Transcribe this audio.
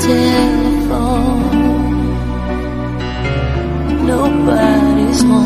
Telephone, nobody's home.